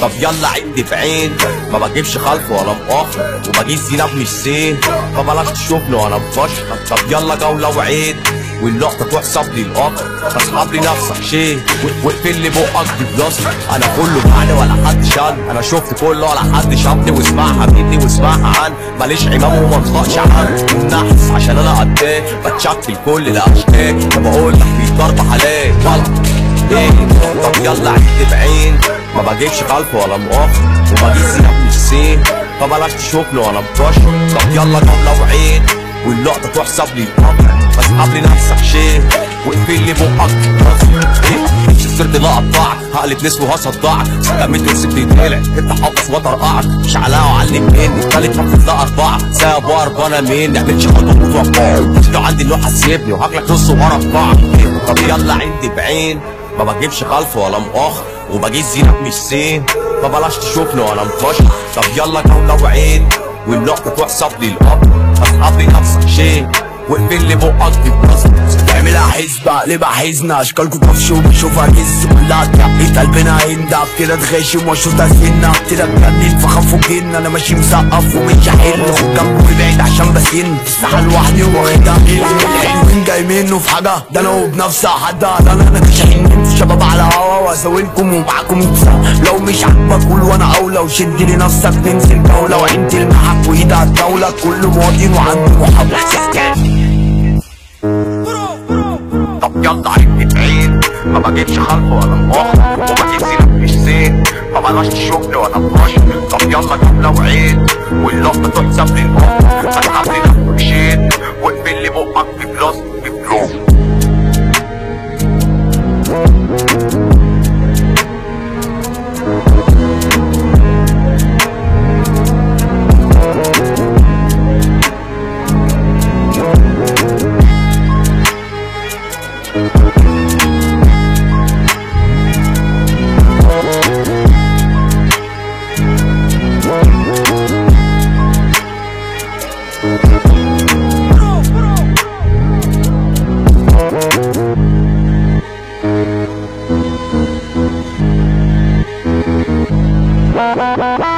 طب يلا يلا عد بعين ما بجيبش خلف ولا مؤخر وبجيب زينب مش زين فبلاش تشوفني وأنا بفشخر طب يلا جولة وعيد واللقطة تحسب لي القطر فاسحب لي نفسك. شيء واقفل لي بقك ببلاصتك أنا كله بعد ولا حد شال. أنا شفت كله ولا حد شافني واسمعها مني واسمعها عن ماليش عمام وما انطقش عن والنحس عشان أنا قدام بتشكل كل الاشكال وبقول لك في ضرب حلال غلط إيه؟ طب يلا عد بعين. ما بجيبش خلف ولا مؤخر وبجيب زينب مش سين فبلاش تشوفني وأنا بكشر طب يلا جولة وعيد واللقطة تحسب لي القطر فاسحب لي نفسك شيء واقفل لي بقك إيه؟ مش صرت لا اقطعك هقلب نسوي وهصدعك كملت وسبت يتقلع إنت حافظ وطرقعك مش علاء وعلم مني تالت مقصد ده أربعة. ساب اربعه أنا مين؟ نعملش خطوه موت وقعك لو عندي اللوحة سيبني وهاكلك نص ورا اربعه طب يلا عندي بعين. ما بجيبش خلف ولا مؤخر وبجيب زينب مش سين فبلاش تشوفني وأنا مفشر طب يلا جولة وعيد واللقطة تحسب لي فاسحب لي نفسك شيء واقفل لي بقك ببلاصتك تعملها حسبة قلبها حزنة اشكالكوا طفش وبشوفها جز كلها تنقيت قلبنا هيندع كده تغاشم واشوفها سنة. كده اتجنن فخافوا جن. أنا ماشي مسقف ومش هحل خد جنبه وابعد عشان بسن استحى لوحدي واخدها الحلوين جاي منه في حاجة. ده أنا وبنفسي حدا ده أنا أنا كشحين. شباب على هوا واساويلكم ومعاكم يتسا لو مش عاجبك قول وأنا اولى وشد لنفسك ننزل جولة. وعين تلمحك وإيد الدولة كل مواطن وعنده محاولة طب يلا عد بعين ما بجيبش خلف ولا مؤخر وبجيب زينب مش زين. فبلاش تشوفني وأنا بفشل طب يلا جولة وعيد واللقطة تحسب فاسحب لي ¡Gracias!